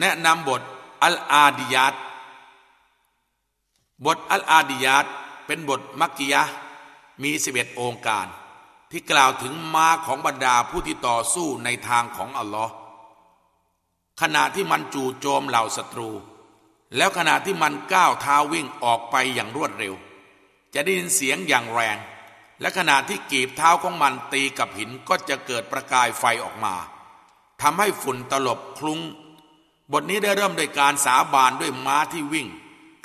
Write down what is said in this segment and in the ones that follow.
แนะนำบทอัลอาดิยัตบทอัลอาดิยัตเป็นบทมักกิยะมีสิบเอ็ดองค์การ ที่กล่าวถึงมาของบรรดาผู้ที่ต่อสู้ในทางของอัลลอฮ์ขณะที่มันจู่โจมเหล่าศัตรู แล้วขณะที่มันก้าวเท้าวิ่งออกไปอย่างรวดเร็ว จะได้ยินเสียงอย่างแรง และขณะที่กีบเท้าของมันตีกับหินก็จะเกิดประกายไฟออกมาทำให้ฝุ่นตลบคลุ้ง บทนี้ได้เริ่มโดยการสาบานด้วยม้าที่วิ่ง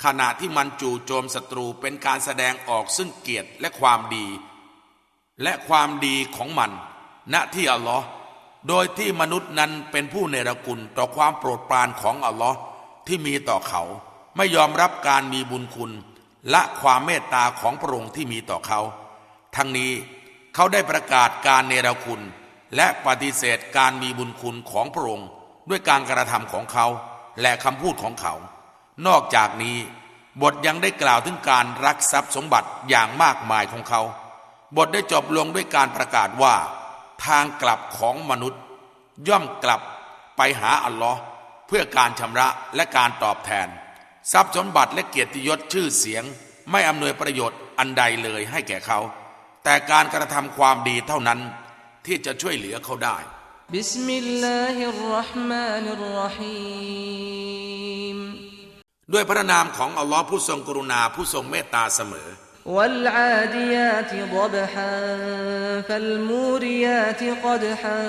ขณะที่มันจู่โจมศัตรูเป็นการแสดงออกซึ่งเกียรติและความดี และความดีของมัน ณที่อัลลอฮ์โดยที่มนุษย์นั้นเป็นผู้เนรคุณต่อความโปรดปรานของอัลลอฮ์ที่มีต่อเขา ไม่ยอมรับการมีบุญคุณและความเมตตาของพระองค์ที่มีต่อเขา ทั้งนี้เขาได้ประกาศการเนรคุณ และปฏิเสธการมีบุญคุณของพระองค์ ด้วยการกระทำของเขาและคำพูดของเขา นอกจากนี้บทยังได้กล่าวถึงการรักทรัพย์สมบัติอย่างมากมายของเขา บทได้จบลงด้วยการประกาศว่า ทางกลับของมนุษย์ ย่อมกลับไปหาอัลลอฮ์เพื่อการชำระและการตอบแทน ทรัพย์สมบัติและเกียรติยศชื่อเสียง ไม่อำนวยประโยชน์อันใดเลยให้แก่เขา แต่การกระทำความดีเท่านั้นที่จะช่วยเหลือเขาได้ บิสมิลลาฮิรเราะห์มานิรเราะฮีม ด้วยพระนามของอัลลอฮ์ผู้ทรงกรุณาผู้ทรงเมตตาเสมอ والعاديات ضبحا فالموريات قدحا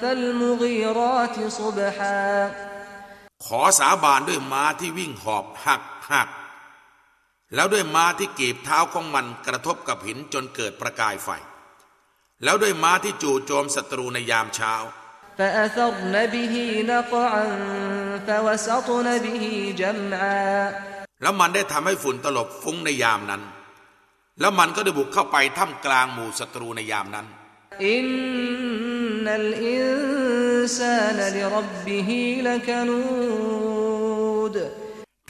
فالمغيرات صبحا ขอสาบานด้วยม้าที่วิ่งหอบหักหัก แล้วด้วยม้าที่กีบเท้าของมันกระทบกับหินจนเกิดประกายไฟ แล้วด้วยม้าที่จู่โจมศัตรูในยามเช้า แล้วมันได้ทำให้ฝุ่นตลบฟุ้งในยามนั้น แล้วมันก็ได้บุกเข้าไปท่ามกลางหมู่ศัตรูในยามนั้น อินนัลอินซานลิรับบิฮิลกนูด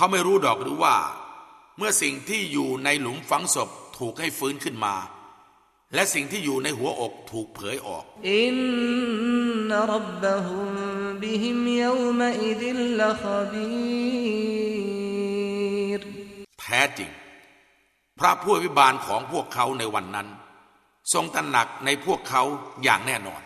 เขาไม่รู้ดอกหรือว่า เมื่อสิ่งที่อยู่ในหลุมฝังศพถูกให้ฟื้นขึ้นมา และสิ่งที่อยู่ในหัวอกถูกเผยออก อินนรับบะฮุมบิฮิมยวมอิดิลลคบรแท้จริง พระผู้วิบาลของพวกเขาในวันนั้น ทรงตันหนักในพวกเขาอย่างแน่นอน